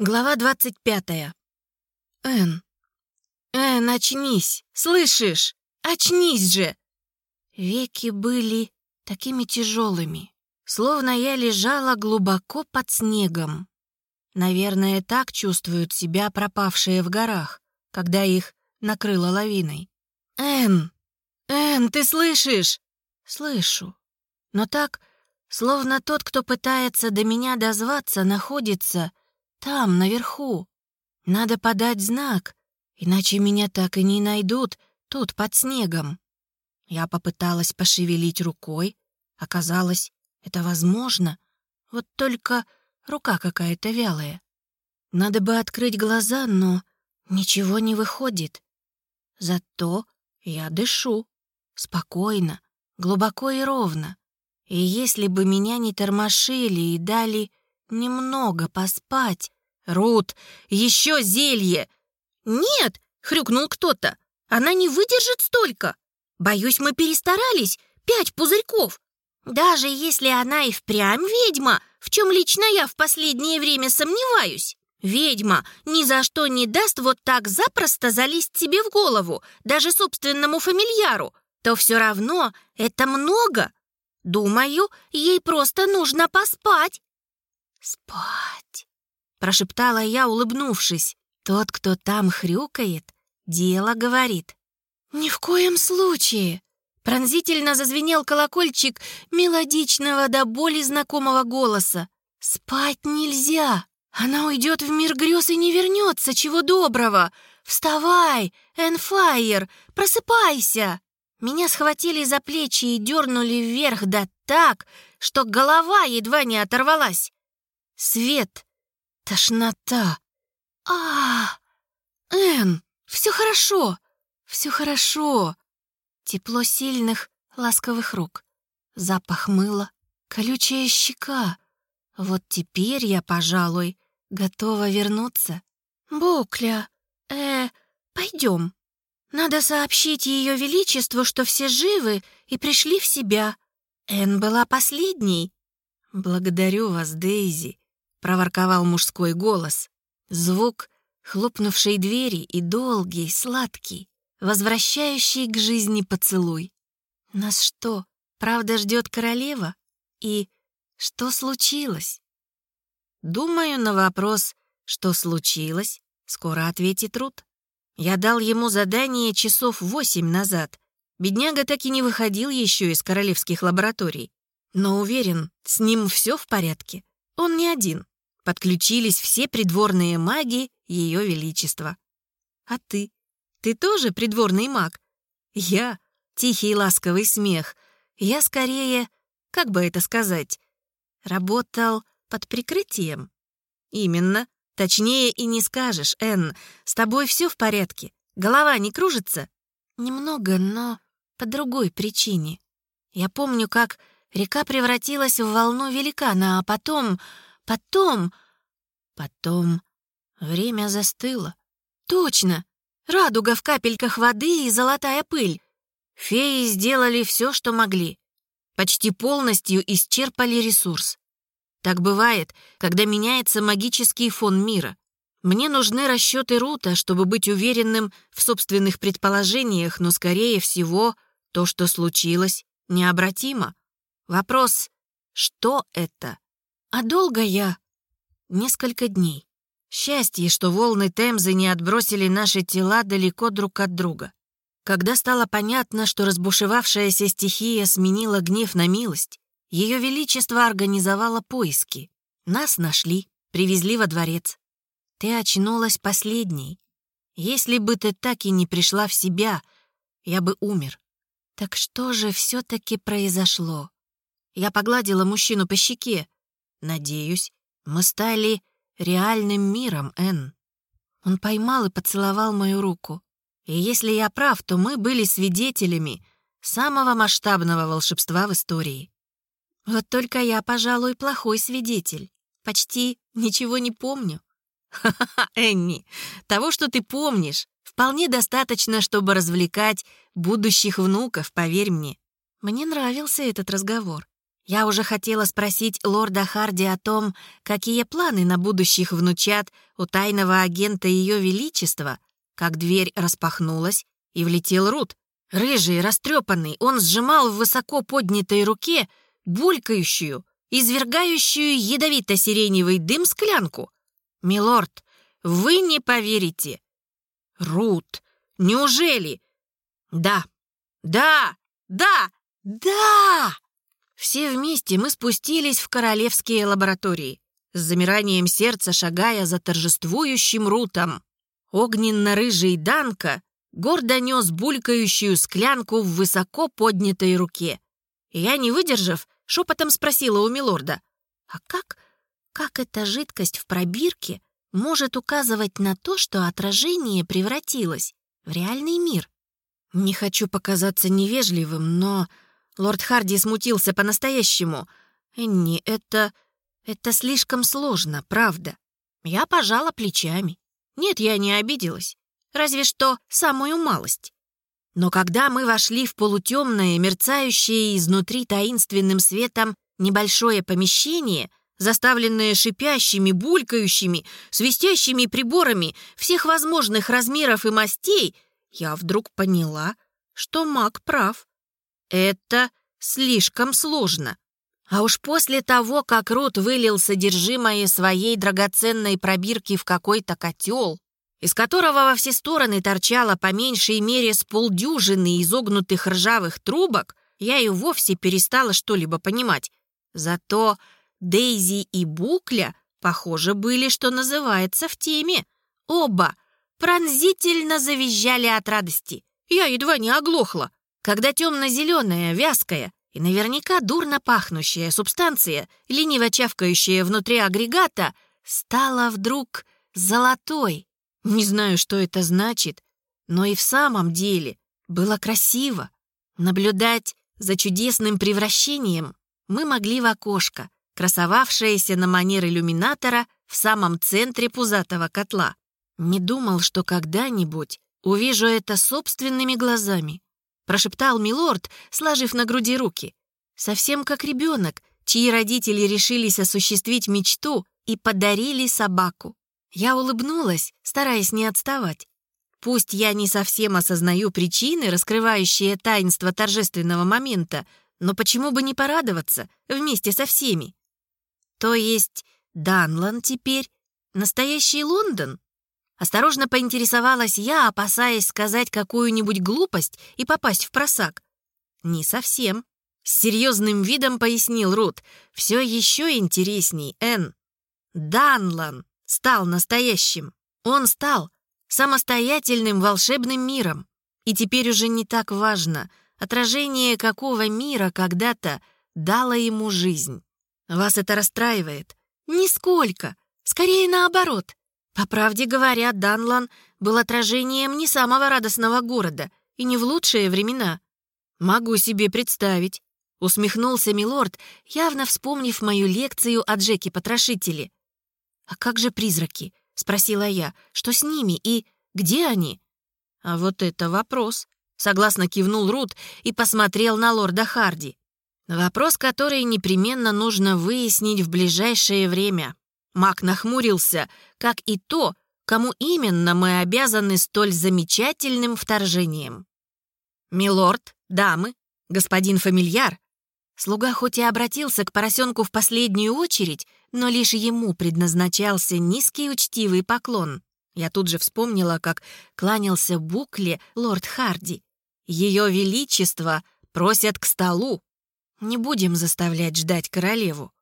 Глава двадцать пятая. Эн. Эн, очнись! Слышишь? Очнись же! Веки были такими тяжелыми, словно я лежала глубоко под снегом. Наверное, так чувствуют себя пропавшие в горах, когда их накрыло лавиной. «Эн! Эн, ты слышишь?» «Слышу. Но так, словно тот, кто пытается до меня дозваться, находится там, наверху. Надо подать знак, иначе меня так и не найдут тут, под снегом. Я попыталась пошевелить рукой. Оказалось, это возможно. Вот только рука какая-то вялая. Надо бы открыть глаза, но ничего не выходит. Зато я дышу. Спокойно, глубоко и ровно. И если бы меня не тормошили и дали немного поспать... «Рут, еще зелье!» «Нет!» — хрюкнул кто-то. «Она не выдержит столько! Боюсь, мы перестарались. Пять пузырьков! Даже если она и впрямь ведьма, в чем лично я в последнее время сомневаюсь, ведьма ни за что не даст вот так запросто залезть себе в голову, даже собственному фамильяру, то все равно это много. Думаю, ей просто нужно поспать». «Спать!» — прошептала я, улыбнувшись. «Тот, кто там хрюкает, дело говорит». «Ни в коем случае!» Пронзительно зазвенел колокольчик мелодичного до боли знакомого голоса. «Спать нельзя! Она уйдет в мир грез и не вернется, чего доброго! Вставай, Энфайер, просыпайся!» Меня схватили за плечи и дернули вверх, да так, что голова едва не оторвалась. Свет, тошнота. а Эн, все хорошо, все хорошо. Тепло сильных, ласковых рук. Запах мыла, колючая щека. Вот теперь я, пожалуй, готова вернуться. Букля, э, пойдем. Надо сообщить Ее Величеству, что все живы и пришли в себя. Эн была последней. Благодарю вас, Дейзи. — проворковал мужской голос. Звук хлопнувшей двери и долгий, сладкий, возвращающий к жизни поцелуй. Нас что, правда ждет королева? И что случилось? Думаю, на вопрос «что случилось?» скоро ответит Рут. Я дал ему задание часов восемь назад. Бедняга так и не выходил еще из королевских лабораторий. Но уверен, с ним все в порядке. Он не один. Подключились все придворные маги Ее Величества. А ты? Ты тоже придворный маг? Я — тихий ласковый смех. Я скорее, как бы это сказать, работал под прикрытием. Именно. Точнее и не скажешь, Энн. С тобой все в порядке? Голова не кружится? Немного, но по другой причине. Я помню, как река превратилась в волну великана, а потом... Потом... Потом время застыло. Точно! Радуга в капельках воды и золотая пыль. Феи сделали все, что могли. Почти полностью исчерпали ресурс. Так бывает, когда меняется магический фон мира. Мне нужны расчеты Рута, чтобы быть уверенным в собственных предположениях, но, скорее всего, то, что случилось, необратимо. Вопрос — что это? А долго я? Несколько дней. Счастье, что волны Темзы не отбросили наши тела далеко друг от друга. Когда стало понятно, что разбушевавшаяся стихия сменила гнев на милость, Ее Величество организовало поиски. Нас нашли, привезли во дворец. Ты очнулась последней. Если бы ты так и не пришла в себя, я бы умер. Так что же все-таки произошло? Я погладила мужчину по щеке. Надеюсь, мы стали реальным миром, Энн. Он поймал и поцеловал мою руку. И если я прав, то мы были свидетелями самого масштабного волшебства в истории. Вот только я, пожалуй, плохой свидетель. Почти ничего не помню. Ха-ха-ха, Энни, того, что ты помнишь, вполне достаточно, чтобы развлекать будущих внуков, поверь мне. Мне нравился этот разговор. Я уже хотела спросить лорда Харди о том, какие планы на будущих внучат у тайного агента Ее Величества, как дверь распахнулась, и влетел Рут. Рыжий, растрепанный, он сжимал в высоко поднятой руке булькающую, извергающую ядовито-сиреневый дым склянку. «Милорд, вы не поверите!» «Рут, неужели?» «Да, да, да, да!» Все вместе мы спустились в королевские лаборатории, с замиранием сердца шагая за торжествующим Рутом. Огненно-рыжий Данка гордо нес булькающую склянку в высоко поднятой руке. я, не выдержав, шепотом спросила у милорда, «А как, как эта жидкость в пробирке может указывать на то, что отражение превратилось в реальный мир?» Не хочу показаться невежливым, но лорд Харди смутился по-настоящему. «Энни, это... это слишком сложно, правда?» Я пожала плечами. Нет, я не обиделась. Разве что самую малость. Но когда мы вошли в полутемное, мерцающее изнутри таинственным светом небольшое помещение, заставленное шипящими, булькающими, свистящими приборами всех возможных размеров и мастей, я вдруг поняла, что маг прав. Это слишком сложно. А уж после того, как Рут вылил содержимое своей драгоценной пробирки в какой-то котел, из которого во все стороны торчало по меньшей мере с полдюжины изогнутых ржавых трубок, я и вовсе перестала что-либо понимать. Зато Дейзи и Букля, похоже, были, что называется, в теме. Оба пронзительно завизжали от радости. Я едва не оглохла, когда темно-зеленая, вязкая и наверняка дурно пахнущая субстанция, лениво чавкающая внутри агрегата, стала вдруг золотой. Не знаю, что это значит, но и в самом деле было красиво. Наблюдать за чудесным превращением мы могли в окошко, красовавшееся на манер иллюминатора в самом центре пузатого котла. Не думал, что когда-нибудь увижу это собственными глазами. Прошептал милорд, сложив на груди руки. Совсем как ребенок, чьи родители решились осуществить мечту и подарили собаку. Я улыбнулась, стараясь не отставать. Пусть я не совсем осознаю причины, раскрывающие таинство торжественного момента, но почему бы не порадоваться вместе со всеми? То есть Данлан теперь настоящий Лондон? Осторожно поинтересовалась я, опасаясь сказать какую-нибудь глупость и попасть в просак. Не совсем. С серьезным видом пояснил Рут. Все еще интересней, Энн. Данлан стал настоящим. Он стал самостоятельным волшебным миром. И теперь уже не так важно, отражение какого мира когда-то дало ему жизнь. Вас это расстраивает? Нисколько. Скорее наоборот. По правде говоря, Данлан был отражением не самого радостного города и не в лучшие времена. Могу себе представить. Усмехнулся милорд, явно вспомнив мою лекцию о Джеке-потрошителе. «А как же призраки?» — спросила я. «Что с ними и где они?» «А вот это вопрос», — согласно кивнул Рут и посмотрел на лорда Харди. «Вопрос, который непременно нужно выяснить в ближайшее время». Мак нахмурился, как и то, кому именно мы обязаны столь замечательным вторжением. «Милорд, дамы, господин фамильяр», Слуга хоть и обратился к поросенку в последнюю очередь, но лишь ему предназначался низкий учтивый поклон. Я тут же вспомнила, как кланялся Букле лорд Харди. Ее величество просят к столу. Не будем заставлять ждать королеву.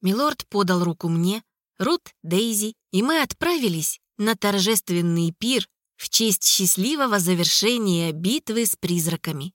Милорд подал руку мне, Рут, Дейзи, и мы отправились на торжественный пир в честь счастливого завершения битвы с призраками.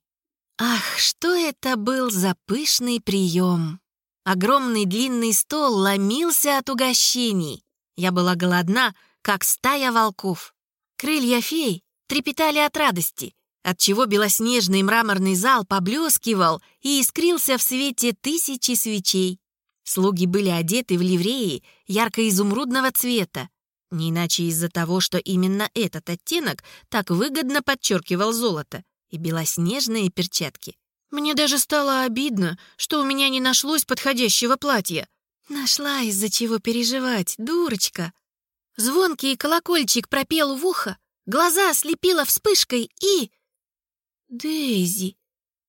Ах, что это был за пышный прием! Огромный длинный стол ломился от угощений. Я была голодна, как стая волков. Крылья фей трепетали от радости, отчего белоснежный мраморный зал поблескивал и искрился в свете тысячи свечей. Слуги были одеты в ливреи ярко-изумрудного цвета, не иначе из-за того, что именно этот оттенок так выгодно подчеркивал золото и белоснежные перчатки. Мне даже стало обидно, что у меня не нашлось подходящего платья. Нашла из-за чего переживать, дурочка. Звонкий колокольчик пропел в ухо, глаза ослепила вспышкой и... Дейзи.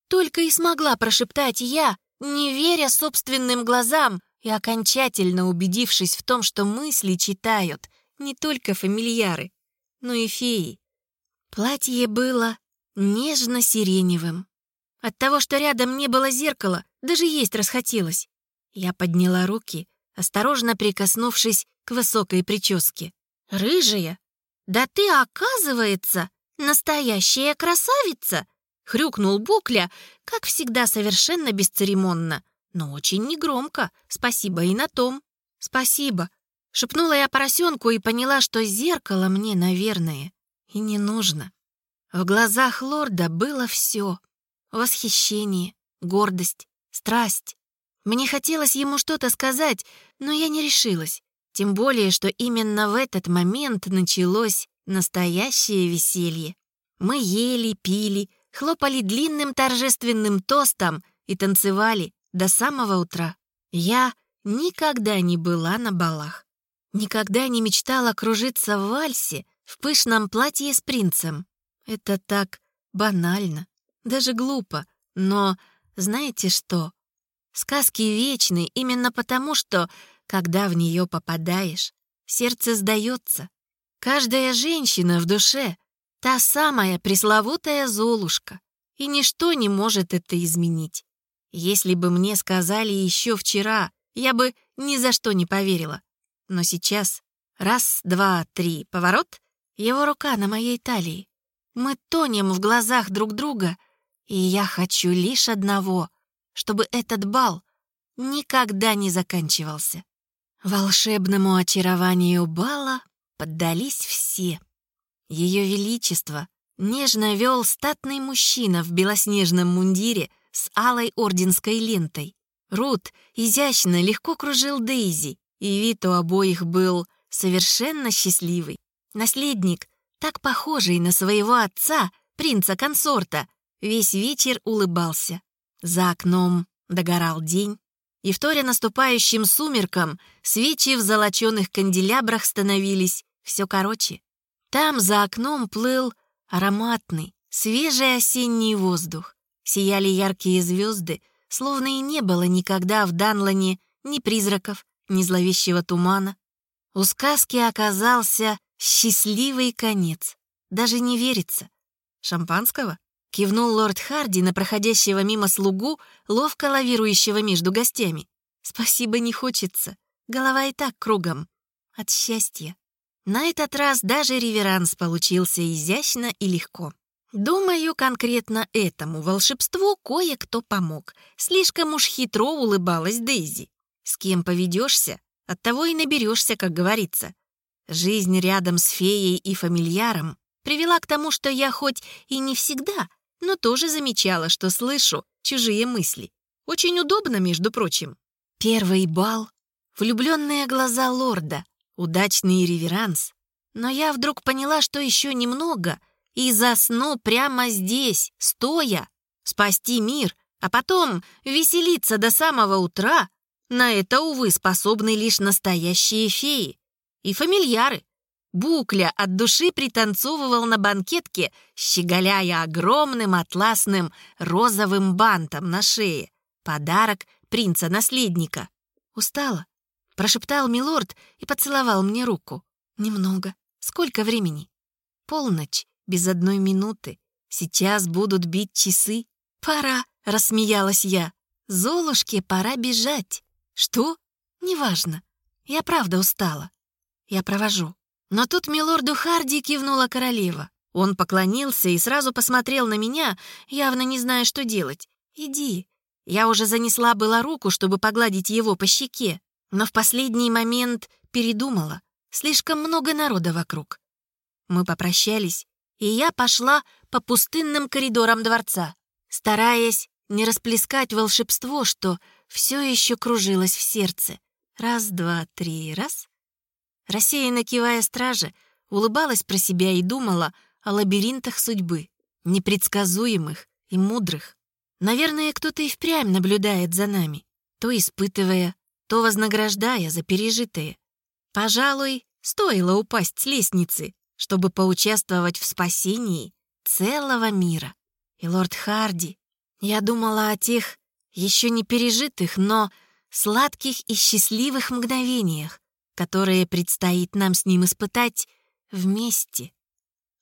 Только и смогла прошептать я, не веря собственным глазам и окончательно убедившись в том, что мысли читают не только фамильяры, но и феи. Платье было нежно-сиреневым. От того, что рядом не было зеркала, даже есть расхотелось. Я подняла руки, осторожно прикоснувшись к высокой прическе. «Рыжая? Да ты, оказывается, настоящая красавица!» — хрюкнул Букля, как всегда совершенно бесцеремонно, но очень негромко, спасибо и на том. «Спасибо», — шепнула я поросенку и поняла, что зеркало мне, наверное, и не нужно. В глазах лорда было все — восхищение, гордость, страсть. Мне хотелось ему что-то сказать, но я не решилась. Тем более, что именно в этот момент началось настоящее веселье. Мы ели, пили, хлопали длинным торжественным тостом и танцевали до самого утра. Я никогда не была на балах. Никогда не мечтала кружиться в вальсе в пышном платье с принцем. Это так банально, даже глупо. Но знаете что? Сказки вечны именно потому, что, когда в нее попадаешь, сердце сдается. Каждая женщина в душе — та самая пресловутая Золушка, и ничто не может это изменить. Если бы мне сказали еще вчера, я бы ни за что не поверила. Но сейчас раз, два, три, поворот, его рука на моей талии. Мы тонем в глазах друг друга, и я хочу лишь одного чтобы этот бал никогда не заканчивался. Волшебному очарованию бала поддались все. Ее Величество нежно вел статный мужчина в белоснежном мундире с алой орденской лентой. Рут изящно легко кружил Дейзи, и вид у обоих был совершенно счастливый. Наследник, так похожий на своего отца, принца-консорта, весь вечер улыбался. За окном догорал день, и вторя наступающим сумеркам свечи в золоченых канделябрах становились все короче. Там за окном плыл ароматный, свежий осенний воздух. Сияли яркие звезды, словно и не было никогда в Данлане ни призраков, ни зловещего тумана. У сказки оказался счастливый конец. Даже не верится. Шампанского? Кивнул лорд Харди на проходящего мимо слугу, ловко лавирующего между гостями. «Спасибо не хочется. Голова и так кругом. От счастья». На этот раз даже реверанс получился изящно и легко. Думаю, конкретно этому волшебству кое-кто помог. Слишком уж хитро улыбалась Дейзи. С кем поведешься, от того и наберешься, как говорится. Жизнь рядом с феей и фамильяром привела к тому, что я хоть и не всегда, но тоже замечала, что слышу чужие мысли. Очень удобно, между прочим. Первый бал, влюбленные глаза лорда, удачный реверанс. Но я вдруг поняла, что еще немного, и засну прямо здесь, стоя, спасти мир, а потом веселиться до самого утра. На это, увы, способны лишь настоящие феи. И фамильяры, Букля от души пританцовывал на банкетке, щеголяя огромным атласным розовым бантом на шее. Подарок принца-наследника. «Устала?» — прошептал милорд и поцеловал мне руку. «Немного. Сколько времени?» «Полночь, без одной минуты. Сейчас будут бить часы. Пора!» — рассмеялась я. «Золушке пора бежать». «Что?» «Неважно. Я правда устала. Я провожу». Но тут милорду Харди кивнула королева. Он поклонился и сразу посмотрел на меня, явно не зная, что делать. «Иди». Я уже занесла была руку, чтобы погладить его по щеке, но в последний момент передумала. Слишком много народа вокруг. Мы попрощались, и я пошла по пустынным коридорам дворца, стараясь не расплескать волшебство, что все еще кружилось в сердце. Раз, два, три, раз. Рассеянно кивая страже, улыбалась про себя и думала о лабиринтах судьбы, непредсказуемых и мудрых. Наверное, кто-то и впрямь наблюдает за нами, то испытывая, то вознаграждая за пережитые. Пожалуй, стоило упасть с лестницы, чтобы поучаствовать в спасении целого мира. И лорд Харди, я думала о тех еще не пережитых, но сладких и счастливых мгновениях, которые предстоит нам с ним испытать вместе.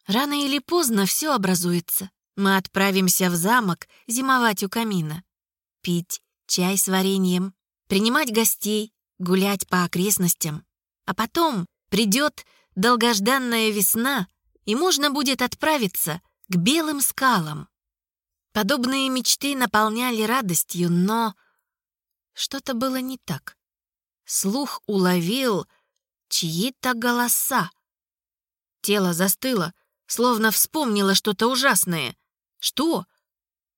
Рано или поздно все образуется. Мы отправимся в замок зимовать у камина, пить чай с вареньем, принимать гостей, гулять по окрестностям. А потом придет долгожданная весна, и можно будет отправиться к белым скалам. Подобные мечты наполняли радостью, но что-то было не так. Слух уловил чьи-то голоса. Тело застыло, словно вспомнило что-то ужасное. Что?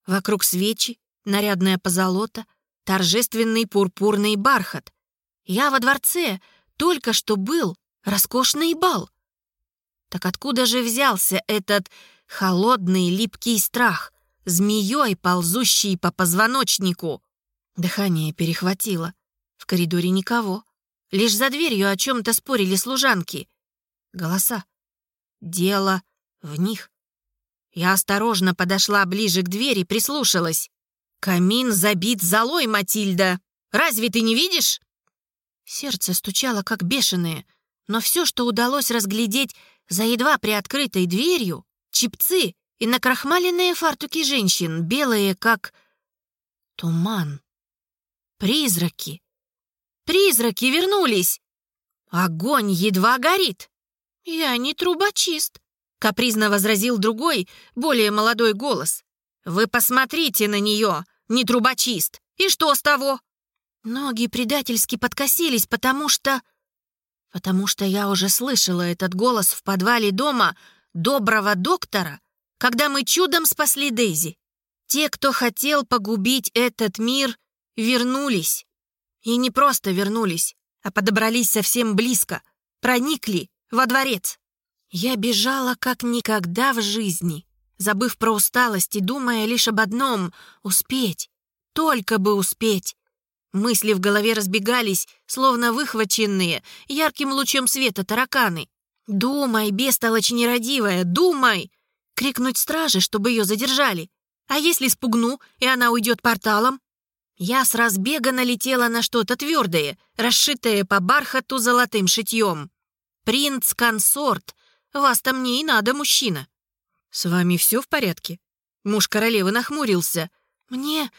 Вокруг свечи, нарядная позолота, торжественный пурпурный бархат. Я во дворце, только что был роскошный бал. Так откуда же взялся этот холодный липкий страх, змеей, ползущий по позвоночнику? Дыхание перехватило. В коридоре никого. Лишь за дверью о чем-то спорили служанки. Голоса. Дело в них. Я осторожно подошла ближе к двери, прислушалась. «Камин забит золой, Матильда! Разве ты не видишь?» Сердце стучало, как бешеное, но все, что удалось разглядеть за едва приоткрытой дверью, чипцы и накрахмаленные фартуки женщин, белые, как туман. Призраки. Призраки вернулись. Огонь едва горит. Я не трубочист, капризно возразил другой, более молодой голос. Вы посмотрите на нее, не трубочист. И что с того? Ноги предательски подкосились, потому что... Потому что я уже слышала этот голос в подвале дома доброго доктора, когда мы чудом спасли Дейзи. Те, кто хотел погубить этот мир, вернулись. И не просто вернулись, а подобрались совсем близко, проникли во дворец. Я бежала как никогда в жизни, забыв про усталость и думая лишь об одном — успеть, только бы успеть. Мысли в голове разбегались, словно выхваченные ярким лучом света тараканы. «Думай, бестолочь нерадивая, думай!» Крикнуть страже, чтобы ее задержали. А если спугну, и она уйдет порталом? Я с разбега налетела на что-то твердое, расшитое по бархату золотым шитьем. «Принц-консорт, вас-то мне и надо, мужчина». «С вами все в порядке?» Муж королевы нахмурился. «Мне...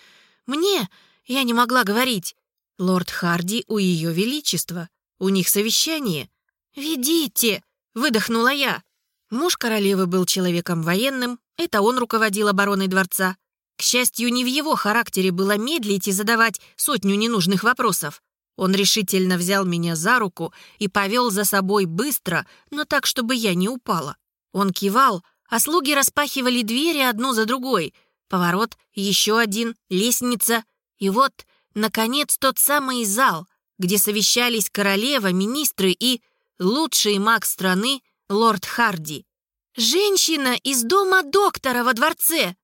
мне...» Я не могла говорить. Лорд Харди у ее величества. У них совещание. «Ведите!» — выдохнула я. Муж королевы был человеком военным, это он руководил обороной дворца. К счастью, не в его характере было медлить и задавать сотню ненужных вопросов. Он решительно взял меня за руку и повел за собой быстро, но так, чтобы я не упала. Он кивал, а слуги распахивали двери одну за другой. Поворот, еще один, лестница. И вот, наконец, тот самый зал, где совещались королева, министры и лучший маг страны, лорд Харди. «Женщина из дома доктора во дворце!»